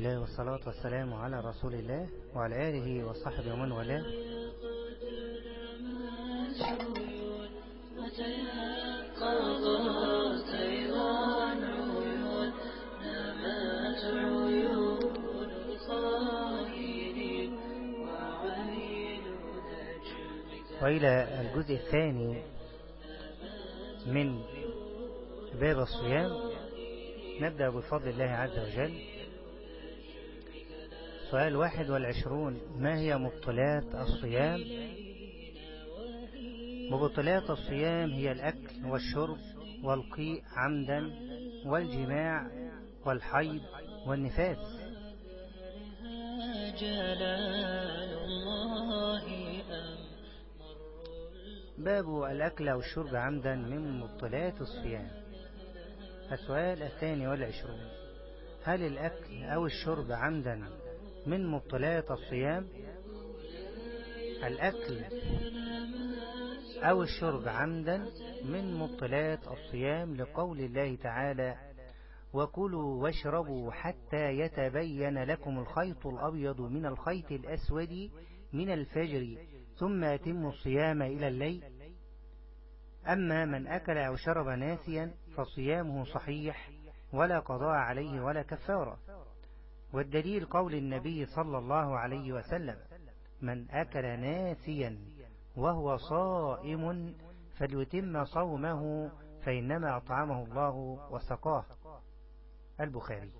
الله والصلاة والسلام على رسول الله وعلى آله وصحبه ومن والاه. وإلى الجزء الثاني من باب الصيام نبدأ بفضل الله عز وجل. سؤال واحد والعشرون ما هي مبطلات الصيام؟ مبطلات الصيام هي الأكل والشرب والقيء عمدا والجماع والحيض والنفاس. باب الأكل أو الشرب عمدا من مبطلات الصيام. السؤال الثاني والعشرون هل الأكل أو الشرب عمدا من مبطلات الصيام الأكل أو الشرب عمدا من مبطلات الصيام لقول الله تعالى وكلوا واشربوا حتى يتبين لكم الخيط الأبيض من الخيط الأسود من الفجر ثم أتموا الصيام إلى الليل. أما من أكل أو شرب ناسيا فصيامه صحيح ولا قضاء عليه ولا كفارة. والدليل قول النبي صلى الله عليه وسلم من أكل ناسيا وهو صائم فليتم صومه فإنما أطعمه الله وسقاه. البخاري.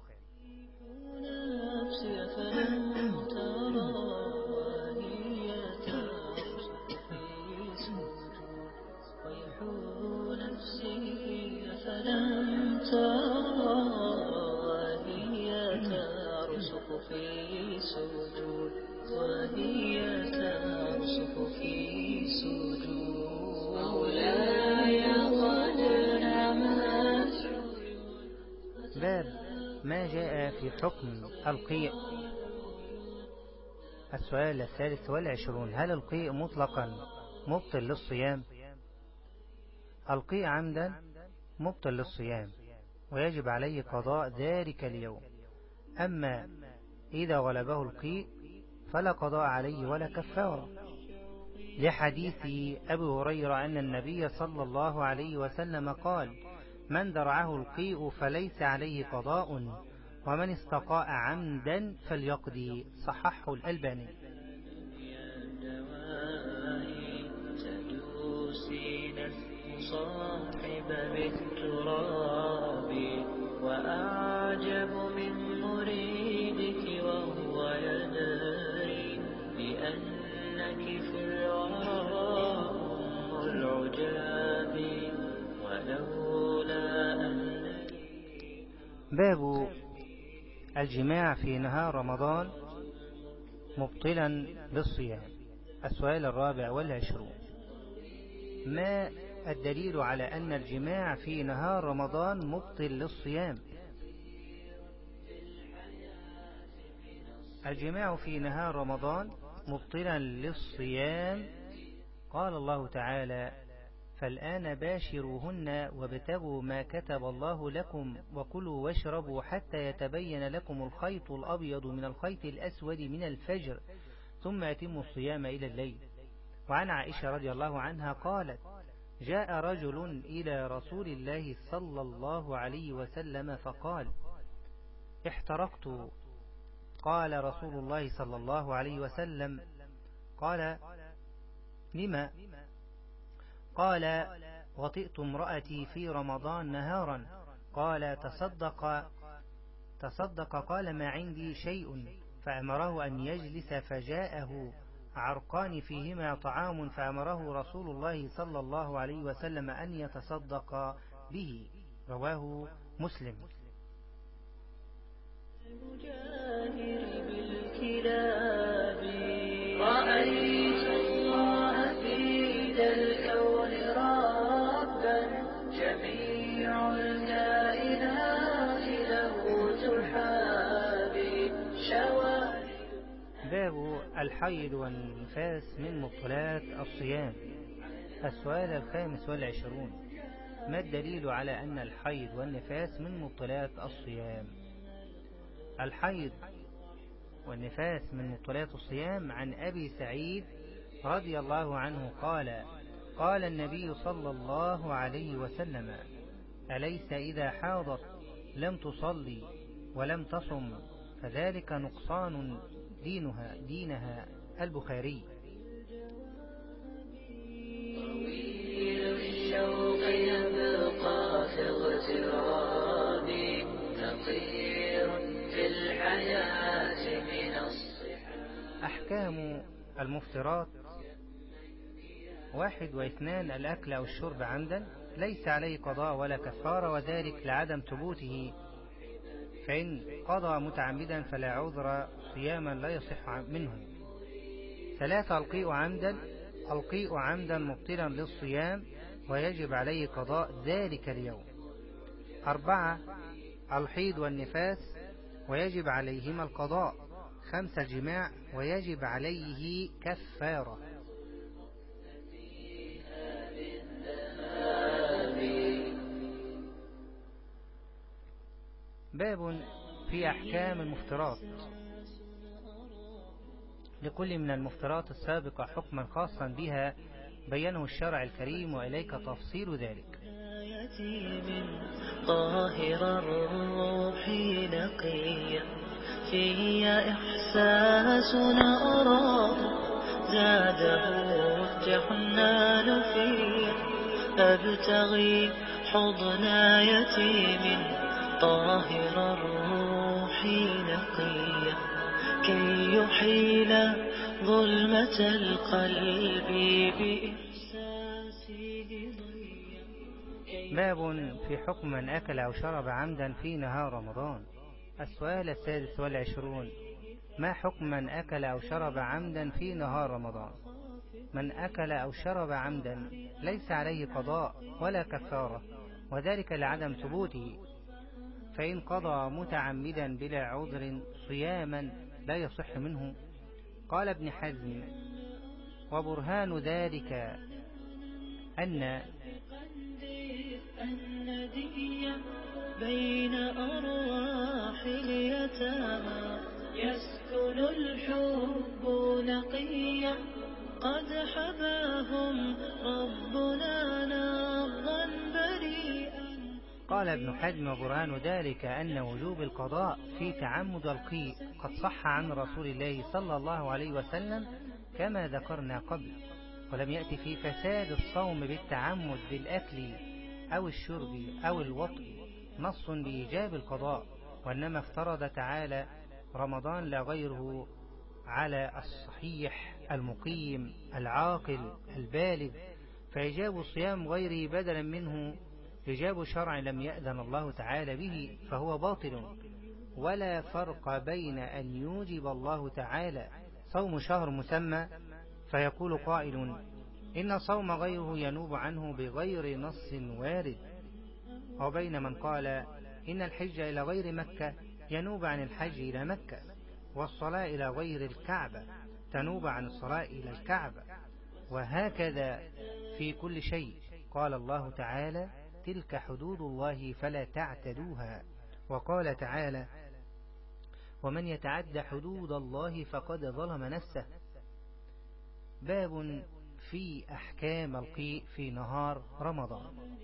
باب ما جاء في حكم القيء. السؤال الثالث والعشرون هل القيء مطلقا مبطل للصيام؟ القيء عمدا مبطل للصيام ويجب عليه قضاء ذلك اليوم. أما إذا غلبه القيء فلا قضاء عليه ولا كفارة. لحديث أبي هريرة أن النبي صلى الله عليه وسلم قال من درعه القيء فليس عليه قضاء ومن استقاء عمدا فليقضي صححه الألباني. المصاحب بالتراب وأعجب من باب الجماع في نهار رمضان مبطلا للصيام. السؤال الرابع والعشرون. ما الدليل على أن الجماع في نهار رمضان مبطل للصيام؟ الجماع في نهار رمضان مبطلا للصيام. قال الله تعالى فالآن باشروهن وابتغوا ما كتب الله لكم وكلوا واشربوا حتى يتبين لكم الخيط الأبيض من الخيط الأسود من الفجر ثم أتموا الصيام إلى الليل. وعن عائشة رضي الله عنها قالت جاء رجل إلى رسول الله صلى الله عليه وسلم فقال احترقت. قال رسول الله صلى الله عليه وسلم قال لما؟ قال وطئت امرأتي في رمضان نهارا. قال تصدق. تصدق قال ما عندي شيء. فأمره أن يجلس فجاءه عرقان فيهما طعام فأمره رسول الله صلى الله عليه وسلم أن يتصدق به. رواه مسلم. المجاهر بالكلاب رأيت الحيض والنفاس من مبطلات الصيام. السؤال الخامس والعشرون. ما الدليل على أن الحيض والنفاس من مبطلات الصيام؟ الحيض والنفاس من مبطلات الصيام عن أبي سعيد رضي الله عنه قال قال النبي صلى الله عليه وسلم أليس إذا حاضت لم تصلي ولم تصم فذلك نقصان دينها دينها البخاري. طويل الشوق يبقى في اغتراب نقير في الحياة من الصحاب أحكام المفترات. واحد واثنان الأكل أو الشرب عمدا. ليس عليه قضاء ولا كفارة وذلك لعدم ثبوته فإن قضى متعمدا فلا عذر صياما لا يصح منه. ثلاثة القيء عمدا القيء عمدا مبطلا للصيام ويجب عليه قضاء ذلك اليوم. أربعة الحيض والنفاس ويجب عليهما القضاء. خمسة الجماع ويجب عليه كفارة. باب في أحكام المفترات. لكل من المفترات السابقة حكما خاصا بها بينه الشرع الكريم وإليك تفصيل ذلك. طاهر الروح نقيا في إحساسنا أراه زاده الجحنان فيه أبتغي حضن يتيم. طاهر الروح نقيا كي يحيل ظلمة القلب بإحساسه ضيا باب في حكم من أكل أو شرب عمدا في نهار رمضان. السؤال السادس والعشرون ما حكم من أكل أو شرب عمدا في نهار رمضان؟ من أكل أو شرب عمدا ليس عليه قضاء ولا كفارة وذلك لعدم ثبوته. فإن قضى متعمدا بلا عذر صياما لا يصح منه. قال ابن حزم وبرهان ذلك أن بين أرواح اليتامى يسكن الحب نقيا قد حباهم ربنا بريئا قال ابن حزم وبرهان ذلك أن وجوب القضاء في تعمد القيء قد صح عن رسول الله صلى الله عليه وسلم كما ذكرنا قبل ولم يأتي في فساد الصوم بالتعمد بالأكل أو الشرب أو الوطء نص بإيجاب القضاء وإنما افترض تعالى رمضان لا غيره على الصحيح المقيم العاقل البالغ فإجاب صيام غيره بدلا منه إجاب شرع لم يأذن الله تعالى به فهو باطل. ولا فرق بين أن يوجب الله تعالى صوم شهر مسمى فيقول قائل إن صوم غيره ينوب عنه بغير نص وارد. وبين من قال إن الحج إلى غير مكة ينوب عن الحج إلى مكة والصلاة إلى غير الكعبة تنوب عن الصلاة إلى الكعبة. وهكذا في كل شيء. قال الله تعالى تلك حدود الله فلا تعتدوها. وقال تعالى ومن يتعد حدود الله فقد ظلم نفسه. باب في أحكام القيء في نهار رمضان.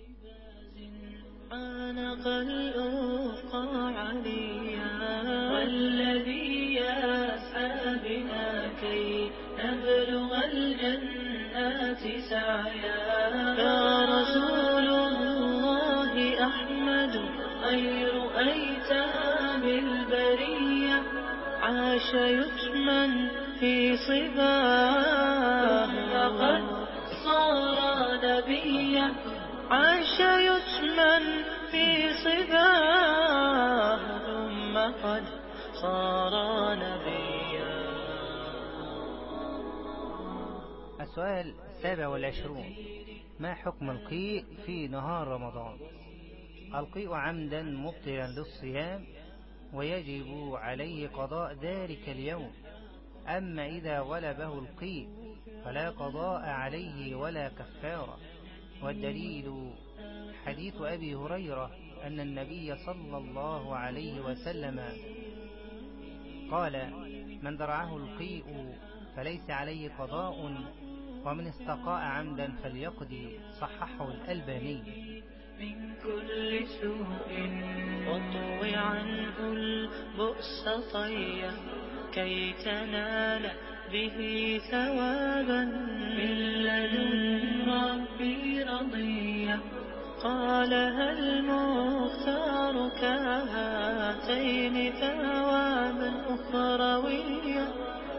عانق الأفق عليا. والذي يسعى بنا كي نبلغ الجنات سعيا. عاش يتمن في صباه. وقد صار نبيا عاش يتمن في صباه. ثم قد صار نبيا. السؤال السابع والعشرون. ما حكم القيء في نهار رمضان؟ القيء عمدا مبطلا للصيام ويجب عليه قضاء ذلك اليوم. أما إذا غلبه القيء فلا قضاء عليه ولا كفارة. والدليل حديث أبي هريرة أن النبي صلى الله عليه وسلم قال من درعه القيء فليس عليه قضاء ومن استقاء عمدا فليقضي. صححه الألباني. من كل سوء. واطوي عنه البؤس طيا. كي تنال به ثوابا. من لدن رضيا. قال هل مختار كهاتين ثوابا أخرويا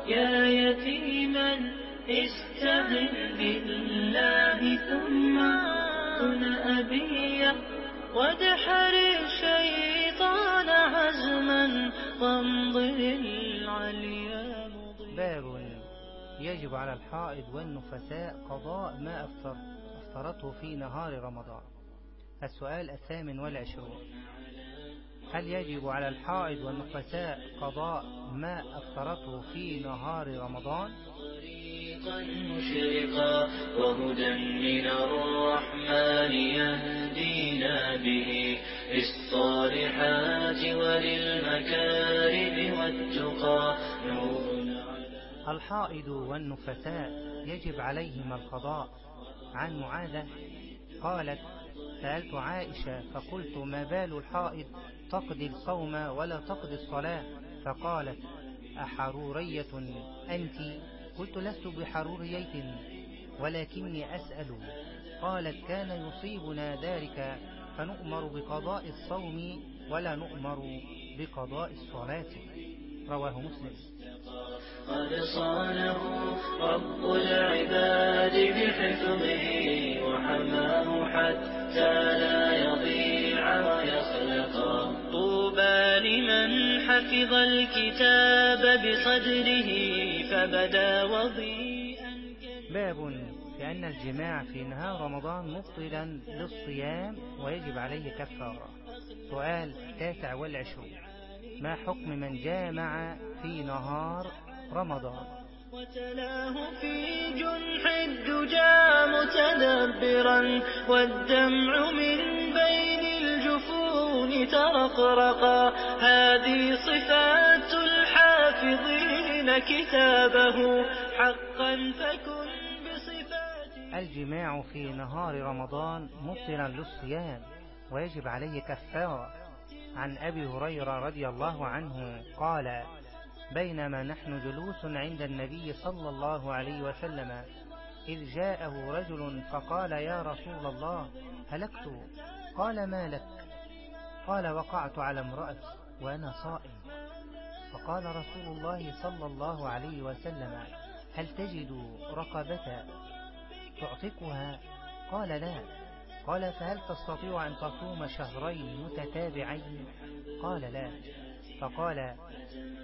يا يتيما استعن بالله ثم كن أبيا وادحر الشيطان عزما وامضي العليا باب يجب على الحائض والنفساء قضاء ما أفطر أفطرته في نهار رمضان. السؤال الثامن والعشرون. هل يجب على الحائض والنفساء قضاء ما أفطرته في نهار رمضان؟ طريقا مشرقا وهدى من الرحمن يهدينا به للصالحات وللمكارم والتقى الحائض والنفساء يجب عليهما القضاء. عن معاذة قالت سألت عائشة فقلت ما بال الحائض؟ تقضي الصوم ولا تقضي الصلاة؟ فقالت أحرورية أنت. قلت لست بحرورية ولكني أسأل. قالت كان يصيبنا ذلك فنؤمر بقضاء الصوم ولا نؤمر بقضاء الصلاة. رواه مسلم. قد صانه رب العباد بحفظه وحماه حتى لا يضيع ويخلق. طوبى لمن حفظ الكتاب بصدره فبدا وضيئا باب في أن الجماع في نهار رمضان مبطلا للصيام ويجب عليه كفارة. سؤال التاسع والعشرون. ما حكم من جامع في نهار رمضان؟ وتلاه في جنح الدجى متدبرا والدمع من بين الجفون ترقرقا هذه صفات الحافظين كتابه حقا فكن بصفات الجماع في نهار رمضان مبطلا للصيام ويجب عليه كفارة. عن أبي هريرة رضي الله عنه قال بينما نحن جلوس عند النبي صلى الله عليه وسلم إذ جاءه رجل فقال يا رسول الله هلكت؟ قال ما لك؟ قال وقعت على امرأتي وأنا صائم. فقال رسول الله صلى الله عليه وسلم هل تجد رقبة تعتقها قال لا. قال فهل تستطيع أن تصوم شهرين متتابعين؟ قال لا. فقال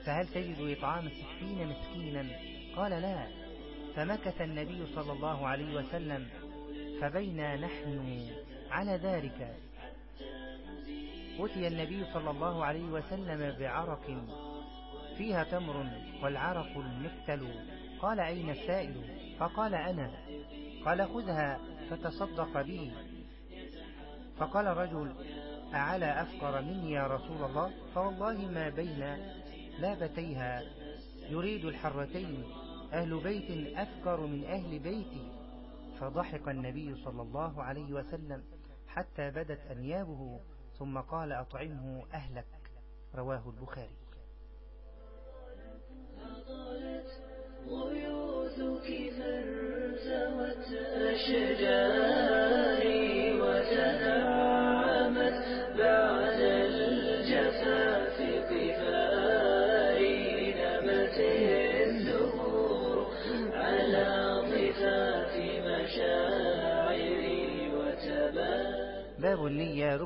فهل تجد إطعام ستين مسكينا؟ قال لا. فمكث النبي صلى الله عليه وسلم فبينا نحن على ذلك. أتي النبي صلى الله عليه وسلم بعرق فيها تمر والعرق المكتل. قال أين السائل؟ فقال أنا. قال خذها فتصدق به. فقال رجل أعلى أفقر مني يا رسول الله؟ فوالله ما بين لابتيها. يريد الحرتين أهل بيت أفقر من أهل بيتي. فضحك النبي صلى الله عليه وسلم حتى بدت أنيابه ثم قال أطعمه أهلك. رواه البخاري. هطلت غيوثك فارتوت أشجاري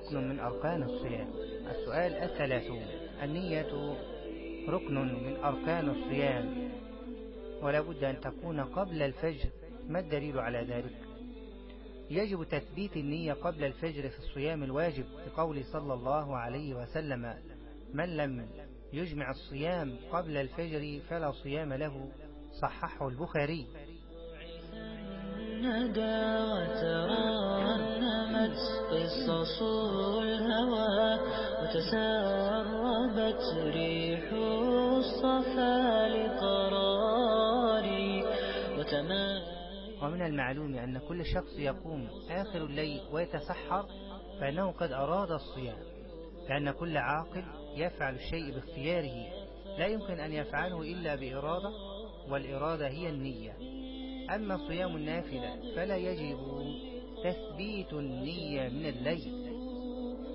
ركن من أركان الصيام. السؤال الثلاثون النية ركن من أركان الصيام. ولا بد أن تكون قبل الفجر. ما الدليل على ذلك؟ يجب تثبيت النية قبل الفجر في الصيام الواجب لقول صلى الله عليه وسلم من لم يجمع الصيام قبل الفجر فلا صيام له. صححه البخاري. ندى وترنمت قصص الهوى وتسربت ريح الصفا لقراري وتمام ومن المعلوم أن كل شخص يقوم آخر الليل ويتسحر فإنه قد أراد الصيام لأن كل عاقل يفعل الشيء باختياره لا يمكن أن يفعله إلا بإرادة والإرادة هي النية. أما صيام النافلة فلا يجب تثبيت النية من الليل.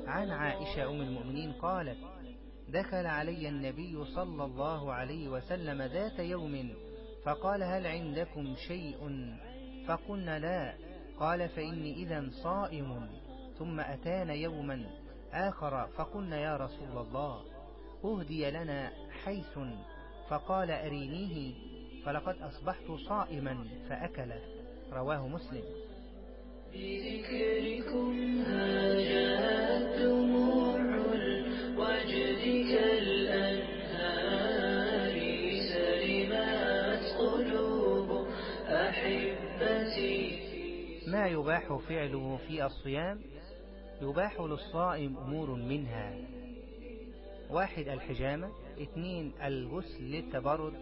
عن عائشة أم المؤمنين قالت دخل علي النبي صلى الله عليه وسلم ذات يوم فقال هل عندكم شيء؟ فقلنا لا. قال فإني إذا صائم. ثم أتانا يوما آخر فقلنا يا رسول الله أهدي لنا حيث. فقال أرينيه. فلقد أصبحت صائما فأكله. رواه مسلم. بذكركم هاجت دموع الوجد كالأنهار سلمت قلوب أحبتي. ما يباح فعله في الصيام؟ يباح للصائم أمور منها. واحد الحجامة اثنين الغسل للتبرد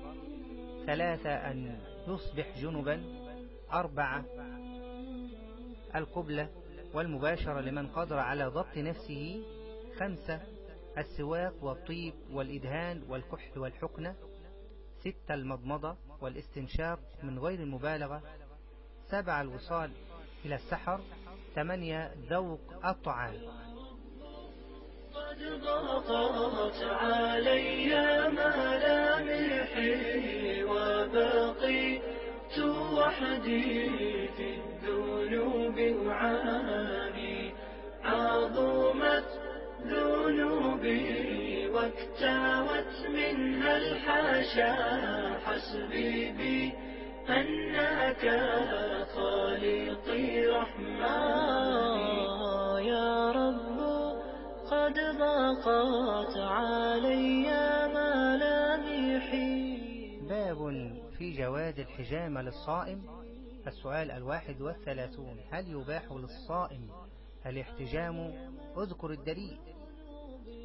ثلاثة أن يصبح جنبا أربعة القبلة والمباشرة لمن قدر على ضبط نفسه خمسة السواك والطيب والإدهان والكحل والحقنة ستة المضمضة والاستنشاق من غير المبالغة سبعة الوصال إلى السحر ثمانية ذوق الطعام. قد ضاقت علي ملامحي وبقيت وحدي في الذنوب أعاني عظمت ذنوبي واكتوت منها الحاشا. حسبي بي أنك خالقي رحمن يا رب قد ضاقت علي ملامحي. باب في جواز الحجامة للصائم. السؤال الواحد والثلاثون. هل يباح للصائم الاحتجام؟ اذكر الدليل.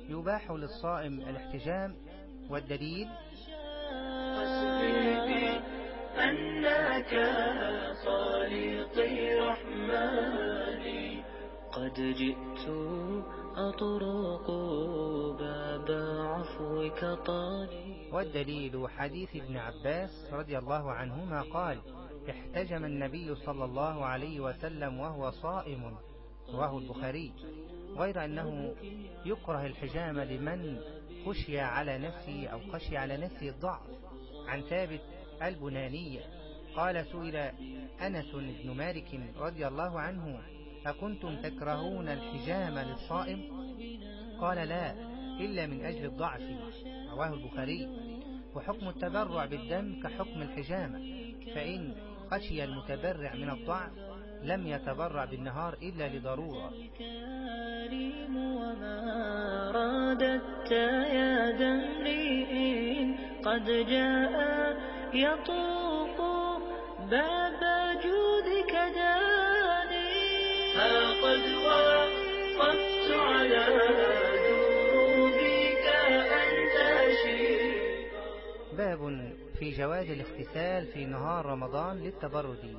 يباح للصائم الاحتجام والدليل؟ أنك خالقي رحماني قد جئت أطرق باب عفوك طالي. والدليل حديث ابن عباس رضي الله عنهما قال احتجم النبي صلى الله عليه وسلم وهو صائم رواه البخاري غير أنه يكره الحجامة لمن خشي على نفسه أو خشي على نفسه الضعف عن ثابت البنانية قال سئل أنس بن مالك رضي الله عنه أكنتم تكرهون الحجامة للصائم؟ قال لا إلا من أجل الضعف رواه البخاري. وحكم التبرع بالدم كحكم الحجامة فإن خشي المتبرع من الضعف لم يتبرع بالنهار إلا لضرورة. كريم وما رادت يا قد جاء يطوق باب جودك داني. ها قد وقفت على في جواز الاغتسال في نهار رمضان للتبرد.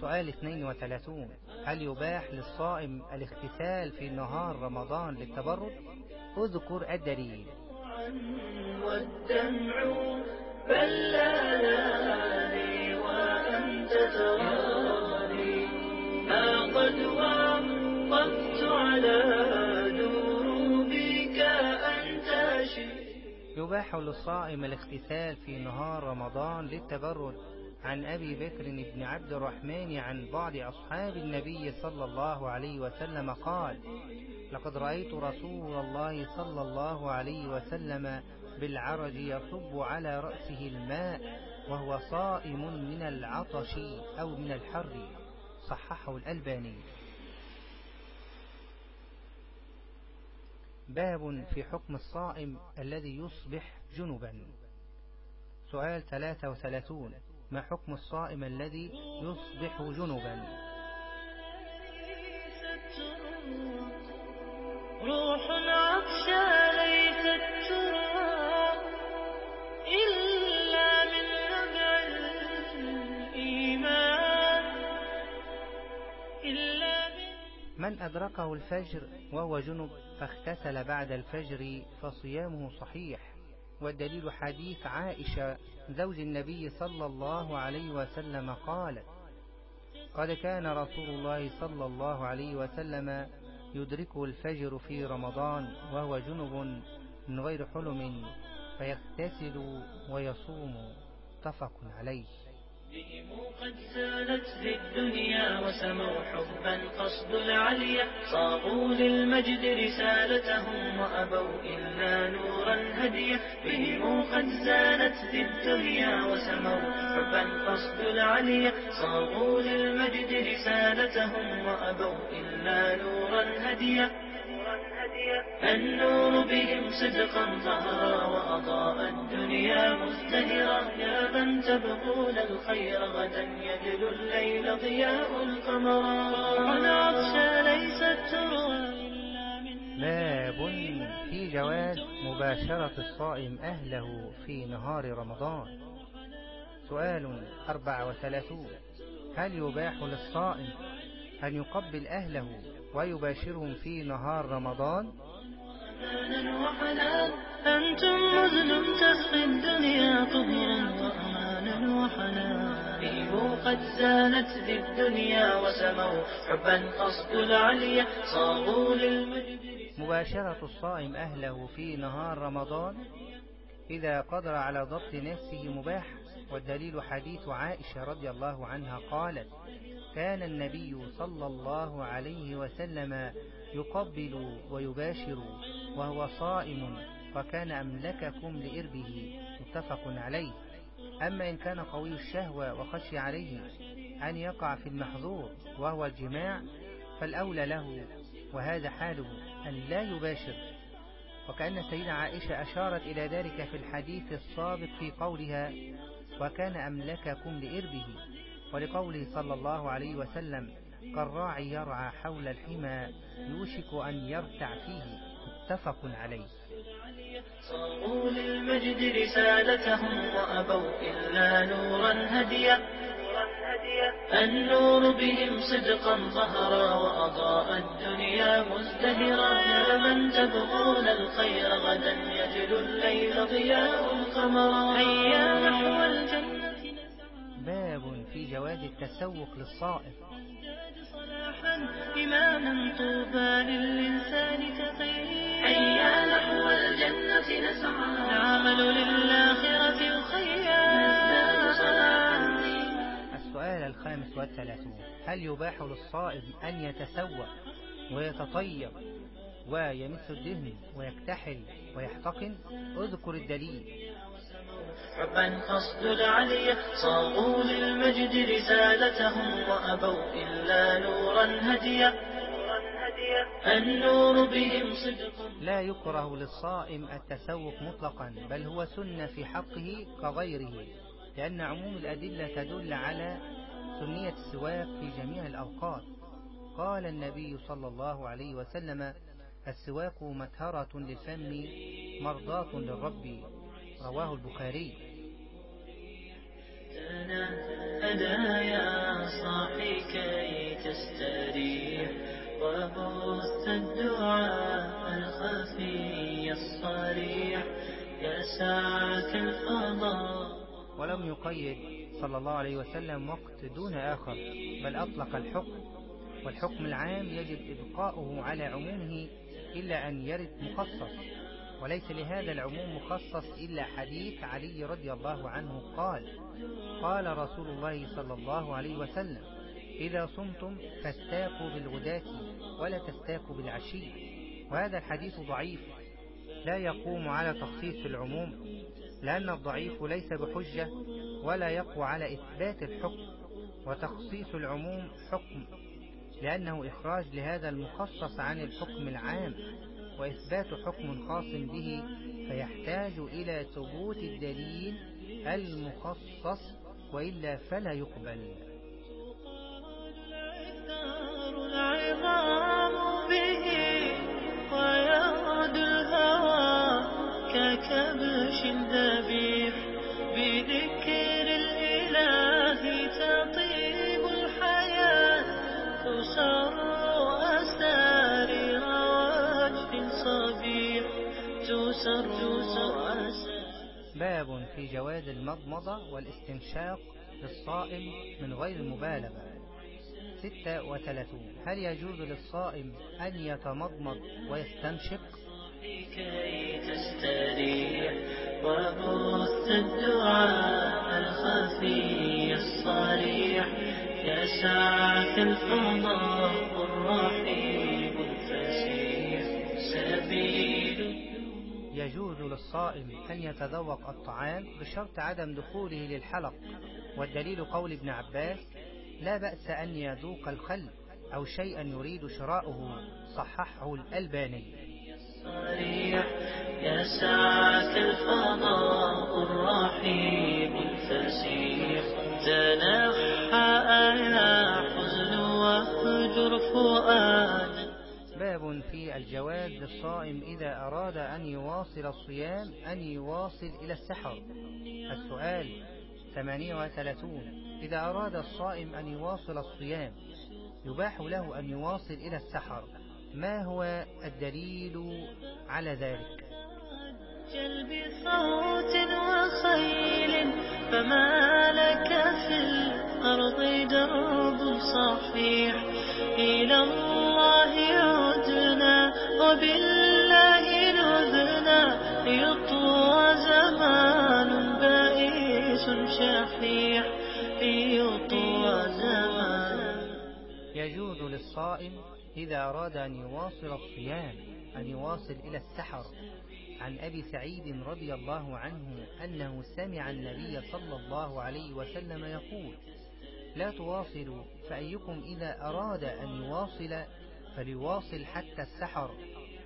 سؤال 32 هل يباح للصائم الاغتسال في نهار رمضان للتبرد؟ اذكر الدليل. والدمع بلاني وأنت تراني ها قد وقفت على يباح للصائم الاغتسال في نهار رمضان للتبرد عن أبي بكر بن عبد الرحمن عن بعض أصحاب النبي صلى الله عليه وسلم قال لقد رأيت رسول الله صلى الله عليه وسلم بالعرج يصب على رأسه الماء وهو صائم من العطش أو من الحر. صححه الألباني. باب في حكم الصائم الذي يصبح جنبا. سؤال 33 ما حكم الصائم الذي يصبح جنبا؟ روح عطشى من أدركه الفجر وهو جنب فاغتسل بعد الفجر فصيامه صحيح. والدليل حديث عائشة زوج النبي صلى الله عليه وسلم قالت قد كان رسول الله صلى الله عليه وسلم يدركه الفجر في رمضان وهو جنب من غير حلم فيغتسل ويصوم. متفق عليه. بهم قد سالت في وسموا حبا قصد العليا. صاغوا للمجد رسالتهم وأبوا إلا نورا هديا. بهم قد زالت وسموا حبا قصد العليا. صاغوا للمجد رسالتهم وأبوا إلا نورا هديا. النور بهم صدقا ظهرا وأضاء الدنيا مزدهرا. يا من تبغون الخير غدا يجل الليل ضياء القمر. والعطش ليست تروى باب في جواز مباشرة الصائم أهله في نهار رمضان. سؤال أربع وثلاثون. هل يباح للصائم أن يقبل أهله ويباشرهم في نهار رمضان. أنتم مذنب تسقي الدنيا طهرا وأمانا وحنان بهم قد زانت ذي الدنيا وسموا حبا قصد العليا. صاغوا للمجد مباشرة الصائم أهله في نهار رمضان. إذا قدر على ضبط نفسه مباح والدليل حديث عائشة رضي الله عنها قالت كان النبي صلى الله عليه وسلم يقبل ويباشر وهو صائم وكان أملككم لإربه متفق عليه. أما إن كان قوي الشهوة وخشي عليه أن يقع في المحظور وهو الجماع فالأولى له وهذا حاله أن لا يباشر. وكأن سيدة عائشة أشارت إلى ذلك في الحديث السابق في قولها وكان أملككم لإربه ولقوله صلى الله عليه وسلم كالراعي يرعى حول الحمى يوشك أن يرتع فيه. متفق عليه. صاغوا للمجد رسالتهم وأبوا إلا نورا هديا. النور بهم صدقا ظهرا وأضاء الدنيا مزدهرا. يا من تبغون الخير غدا يجل الليل ضياء. باب في جواز التسوق للصائم. ازداد صلاحا إماما طوبى للإنسان تقي هيا نحو الجنة نسعى نعمل للآخرة صلاحا السؤال الخامس والثلاثون هل يباح للصائم أن يتسوى ويتطيب ويمس الدهن ويكتحل ويحتقن؟ اذكر الدليل. حبا قصد العلي صاغوا للمجد رسالتهم وأبوا إلا نورا هديا. النور بهم صدق. لا يكره للصائم التسوق مطلقا بل هو سنة في حقه كغيره لأن عموم الأدلة تدل على سنية السواك في جميع الأوقات. قال النبي صلى الله عليه وسلم السواك مطهرة للفم مرضاة للرب. رواه البخاري. أنا يا صاحي كي تستريح وبث الدعاء الخفي الصريح. يسعك الفضاء ولم يقيد صلى الله عليه وسلم وقت دون آخر بل أطلق الحكم. والحكم العام يجب إبقاؤه على عمومه إلا أن يرد مخصص. وليس لهذا العموم مخصص إلا حديث علي رضي الله عنه قال قال رسول الله صلى الله عليه وسلم إذا صمتم فاستاقوا بالغداة ولا تستاقوا بالعشي. وهذا الحديث ضعيف لا يقوم على تخصيص العموم لأن الضعيف ليس بحجة ولا يقوى على إثبات الحكم وتخصيص العموم حكم لأنه إخراج لهذا المخصص عن الحكم العام. وإثبات حكم خاص به فيحتاج إلى ثبوت الدليل المخصص وإلا فلا يقبل. باب في جواز المضمضة والاستنشاق للصائم من غير ستة وثلاثون. هل يجوز للصائم أن يتمضمض ويستنشق؟ كي تستريح وبث الدعاء الخفي الصريح يسعك الفضاء يجوز للصائم أن يتذوق الطعام بشرط عدم دخوله للحلق. والدليل قول ابن عباس لا بأس أن يذوق الخل أو شيئا يريد شراؤه صححه الألباني. صريح يسعك الفضاء الرحيم الفسيح تنحى يا حزن واهجر فؤادا باب في الجواز للصائم إذا أراد أن يواصل الصيام أن يواصل إلى السحر. السؤال 38 إذا أراد الصائم أن يواصل الصيام يباح له أن يواصل إلى السحر. ما هو الدليل على ذلك؟ بصوت وخيل فما لك في الأرض درب صحيح. إلى الله وبالله نذنا يطوى زمان بائس شحيح يطوى زمان. يجوز للصائم إذا أراد أن يواصل الصيام أن يواصل إلى السحر. عن أبي سعيد رضي الله عنه أنه سمع النبي صلى الله عليه وسلم يقول لا تواصلوا فأيكم إذا أراد أن يواصل فليواصل حتى السحر.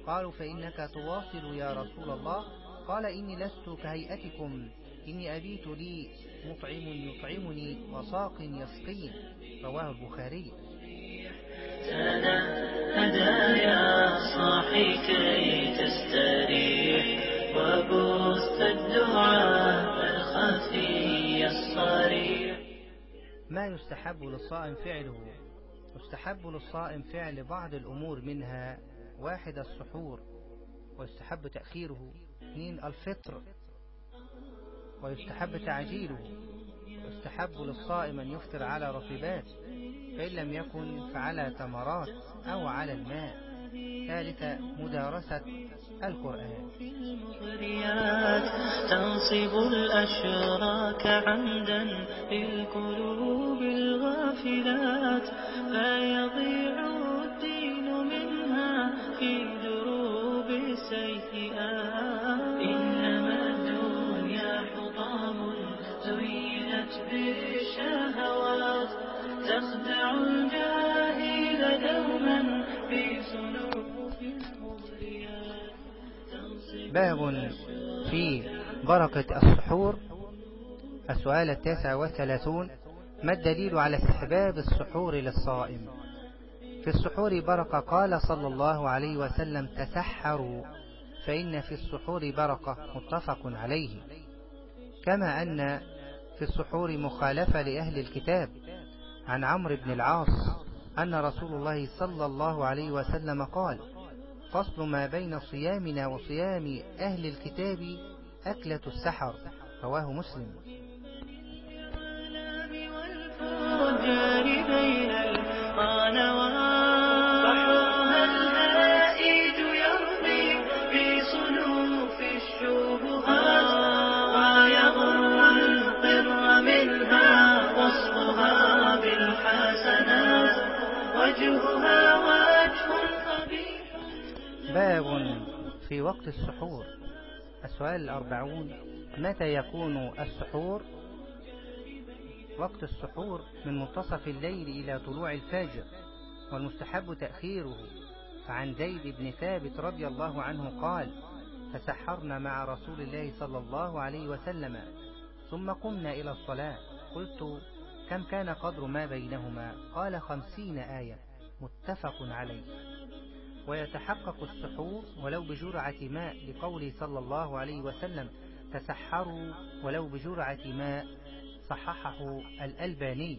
قالوا فإنك تواصل يا رسول الله. قال إني لست كهيئتكم. إني أبيت لي مطعم يطعمني وساق يسقين. رواه البخاري. هدايا صاحي كي تستريح وبث الدعاء الخفي الصريح. ما يستحب للصائم فعله؟ يستحب للصائم فعل بعض الأمور منها واحد السحور ويستحب تأخيره اثنين الفطر ويستحب تعجيله ويستحب للصائم أن يفطر على رطبات فإن لم يكن فعلى تمرات أو على الماء. ثالثة مدارسة القرآن. تنصب الأشراك عمدا للقلوب الغافلات فيضيع الدين منها في دروب السيئات إنما الدنيا حطام زينت بالشهوات. تخدع الجاهل دوما في سلوك المغريات. باب في بركة السحور. السؤال التاسع والثلاثون ما الدليل على استحباب السحور للصائم؟ في السحور بركة قال صلى الله عليه وسلم تسحروا فإن في السحور بركة متفق عليه. كما أن في السحور مخالفة لأهل الكتاب. عن عمرو بن العاص أن رسول الله صلى الله عليه وسلم قال فصل ما بين صيامنا وصيام أهل الكتاب أكلة السحر. رواه مسلم. والفرجان بين باب في وقت السحور. السؤال الأربعون متى يكون السحور؟ وقت السحور من منتصف الليل إلى طلوع الفجر والمستحب تأخيره. فعن زيد بن ثابت رضي الله عنه قال تسحرنا مع رسول الله صلى الله عليه وسلم ثم قمنا إلى الصلاة. قلت كم كان قدر ما بينهما؟ قال خمسين آية. متفق عليه. ويتحقق السحور ولو بجرعة ماء لقوله صلى الله عليه وسلم تسحروا ولو بجرعة ماء صححه الألباني.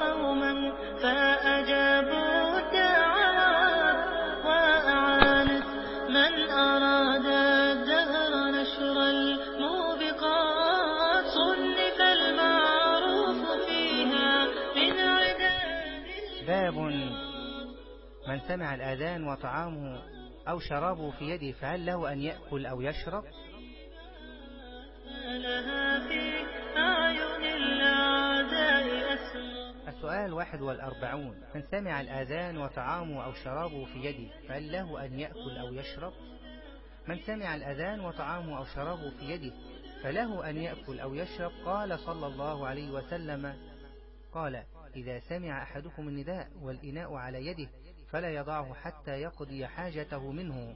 قوما فأجابوا من سمع الآذان وطعامه أو شرابه في يده فهل له أن يأكل أو يشرب؟ السؤال واحد والأربعون من سمع الآذان وطعامه أو شرابه في يده فهل له أن يأكل أو يشرب؟ من سمع الأذان وطعامه أو شرابه في يده فله أن يأكل أو يشرب؟ قال صلى الله عليه وسلم قال إذا سمع أحدكم النداء والإناء على يده فلا يضعه حتى يقضي حاجته منه.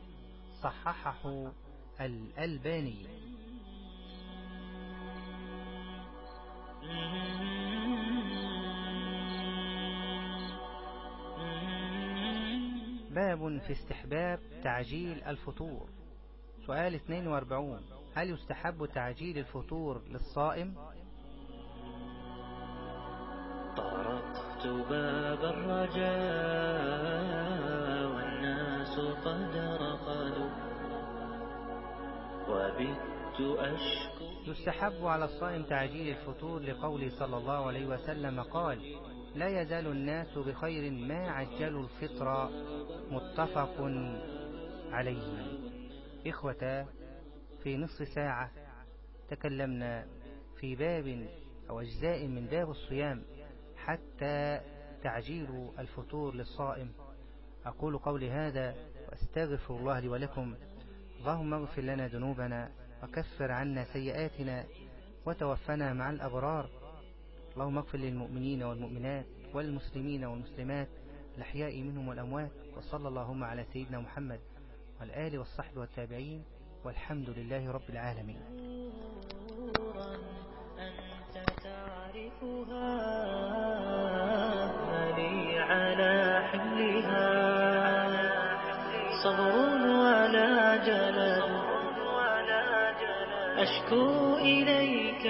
صححه الألباني. باب في استحباب تعجيل الفطور. سؤال 42 هل يستحب تعجيل الفطور للصائم؟ باب الرجاء والناس قد رقدوا وبت أشكو يستحب على الصائم تعجيل الفطور لقول صلى الله عليه وسلم قال لا يزال الناس بخير ما عجلوا الفطر متفق عليه. إخوة في نصف ساعة تكلمنا في باب أو أجزاء من باب الصيام. حتى تعجيل الفطور للصائم. أقول قولي هذا وأستغفر الله لي ولكم. اللهم اغفر لنا ذنوبنا وكفر عنا سيئاتنا وتوفنا مع الأبرار. اللهم اغفر للمؤمنين والمؤمنات والمسلمين والمسلمات الأحياء منهم والأموات. وصلى اللهم على سيدنا محمد والآل والصحب والتابعين. والحمد لله رب العالمين. أنت تعرفها على حملها. صبر ولا جلد أشكو إليك